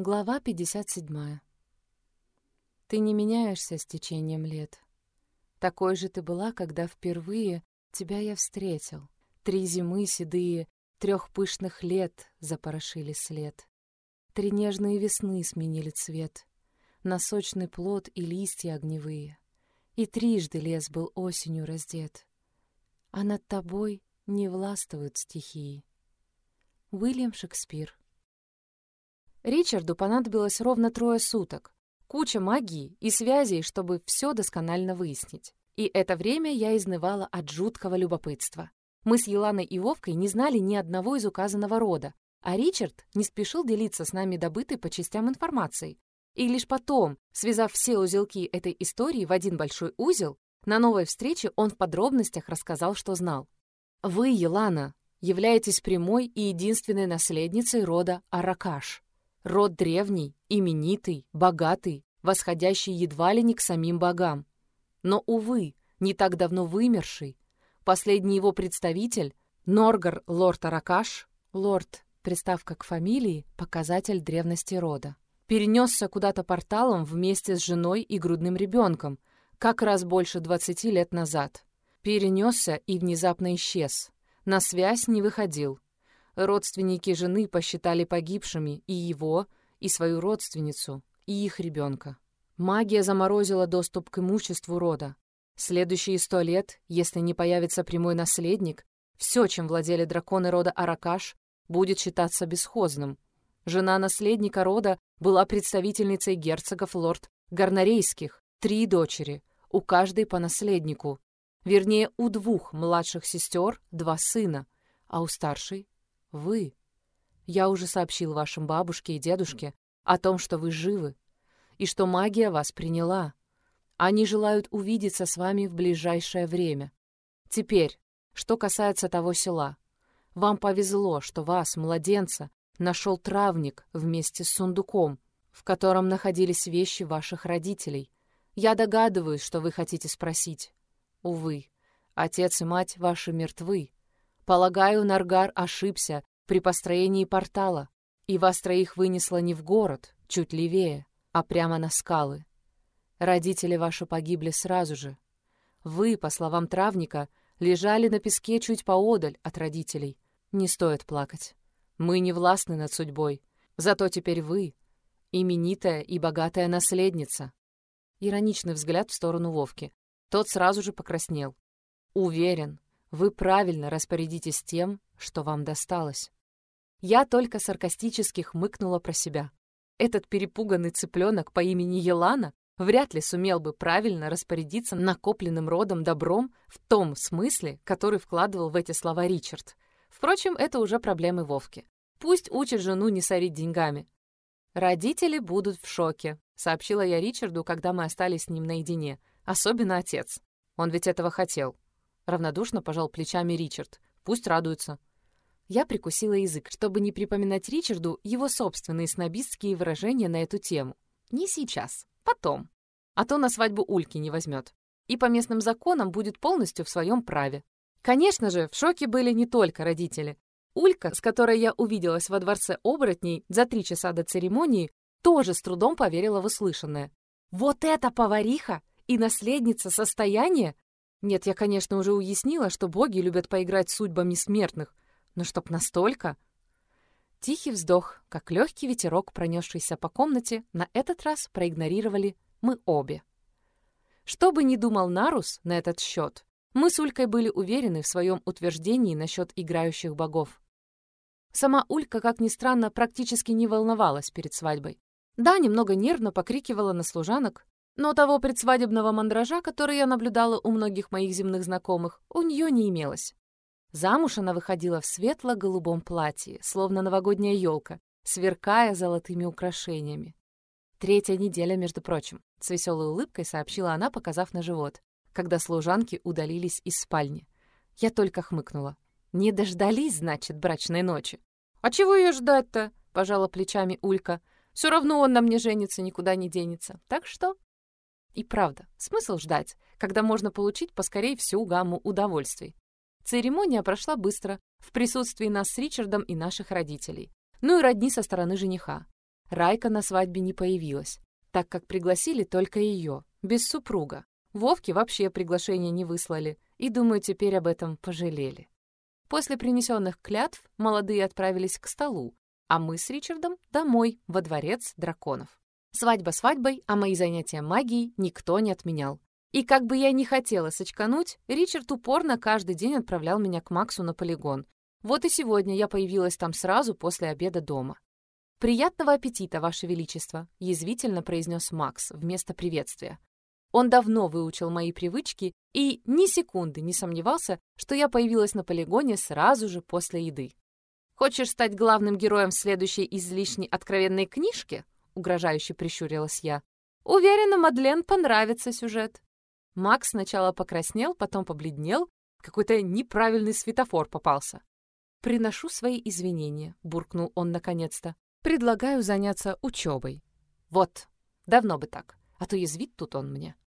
Глава 57. Ты не меняешься с течением лет. Такой же ты была, когда впервые тебя я встретил. Три зимы седые, трех пышных лет запорошили след. Три нежные весны сменили цвет на сочный плод и листья огневые. И трижды лес был осенью раздет. А над тобой не властвуют стихии. Уильям Шекспир Ричарду понадобилось ровно трое суток, куча магии и связей, чтобы все досконально выяснить. И это время я изнывала от жуткого любопытства. Мы с Еланой и Вовкой не знали ни одного из указанного рода, а Ричард не спешил делиться с нами добытой по частям информацией. И лишь потом, связав все узелки этой истории в один большой узел, на новой встрече он в подробностях рассказал, что знал. «Вы, Елана, являетесь прямой и единственной наследницей рода Аракаш. Род древний, именитый, богатый, восходящий едва ли не к самим богам. Но, увы, не так давно вымерший. Последний его представитель, Норгар Лорд Аракаш, лорд, приставка к фамилии, показатель древности рода, перенесся куда-то порталом вместе с женой и грудным ребенком, как раз больше 20 лет назад. Перенесся и внезапно исчез. На связь не выходил. Родственники жены посчитали погибшими и его, и свою родственницу, и их ребенка. Магия заморозила доступ к имуществу рода. Следующие сто лет, если не появится прямой наследник, все, чем владели драконы рода Аракаш, будет считаться бесхозным. Жена наследника рода была представительницей герцогов лорд Гарнарейских, три дочери, у каждой по наследнику. Вернее, у двух младших сестер два сына, а у старшей вы. Я уже сообщил вашим бабушке и дедушке о том, что вы живы, и что магия вас приняла. Они желают увидеться с вами в ближайшее время. Теперь, что касается того села. Вам повезло, что вас, младенца, нашел травник вместе с сундуком, в котором находились вещи ваших родителей. Я догадываюсь, что вы хотите спросить. Увы, отец и мать ваши мертвы, Полагаю, Наргар ошибся при построении портала, и вас троих вынесло не в город, чуть левее, а прямо на скалы. Родители ваши погибли сразу же. Вы, по словам травника, лежали на песке чуть поодаль от родителей. Не стоит плакать. Мы не властны над судьбой. Зато теперь вы — именитая и богатая наследница. Ироничный взгляд в сторону Вовки. Тот сразу же покраснел. Уверен, вы правильно распорядитесь тем, что вам досталось. Я только саркастически хмыкнула про себя. Этот перепуганный цыпленок по имени Елана вряд ли сумел бы правильно распорядиться накопленным родом добром в том смысле, который вкладывал в эти слова Ричард. Впрочем, это уже проблемы Вовки. Пусть учит жену не сорить деньгами. «Родители будут в шоке», — сообщила я Ричарду, когда мы остались с ним наедине. Особенно отец. Он ведь этого хотел. Равнодушно пожал плечами Ричард. Пусть радуется. Я прикусила язык, чтобы не припоминать Ричарду его собственные снобистские выражения на эту тему. Не сейчас, потом. А то на свадьбу Ульки не возьмет. И по местным законам будет полностью в своем праве. Конечно же, в шоке были не только родители. Улька, с которой я увиделась во дворце оборотней за три часа до церемонии, тоже с трудом поверила в услышанное. Вот эта повариха и наследница состояния нет, я, конечно, уже уяснила, что боги любят поиграть судьбами смертных, но чтоб настолько... Тихий вздох, как легкий ветерок, пронесшийся по комнате, на этот раз проигнорировали мы обе. Что бы ни думал Нарус на этот счет, мы с Улькой были уверены в своем утверждении насчет играющих богов. Сама Улька, как ни странно, практически не волновалась перед свадьбой. Да, немного нервно покрикивала на служанок, но того предсвадебного мандража, который я наблюдала у многих моих земных знакомых, у нее не имелось. Замуж она выходила в светло-голубом платье, словно новогодняя елка, сверкая золотыми украшениями. Третья неделя, между прочим, с веселой улыбкой сообщила она, показав на живот, когда служанки удалились из спальни. Я только хмыкнула. Не дождались, значит, брачной ночи. «А чего ее ждать-то?» — пожала плечами Улька. «Все равно он на мне женится, никуда не денется. Так что и правда, смысл ждать, когда можно получить поскорей всю гамму удовольствий. Церемония прошла быстро, в присутствии нас с Ричардом и наших родителей. Ну и родни со стороны жениха. Райка на свадьбе не появилась, так как пригласили только ее, без супруга. Вовке вообще приглашение не выслали, и, думаю, теперь об этом пожалели. После принесенных клятв молодые отправились к столу, а мы с Ричардом домой, во дворец драконов. Свадьба свадьбой, а мои занятия магией никто не отменял. И как бы я ни хотела сочкануть, Ричард упорно каждый день отправлял меня к Максу на полигон. Вот и сегодня я появилась там сразу после обеда дома. «Приятного аппетита, Ваше Величество!» — язвительно произнес Макс вместо приветствия. Он давно выучил мои привычки и ни секунды не сомневался, что я появилась на полигоне сразу же после еды. «Хочешь стать главным героем следующей излишне откровенной книжке?» — угрожающе прищурилась я. «Уверена, Мадлен понравится сюжет». Макс сначала покраснел, потом побледнел. Какой-то неправильный светофор попался. «Приношу свои извинения», — буркнул он наконец-то. «Предлагаю заняться учебой». «Вот, давно бы так, а то язвит тут он мне».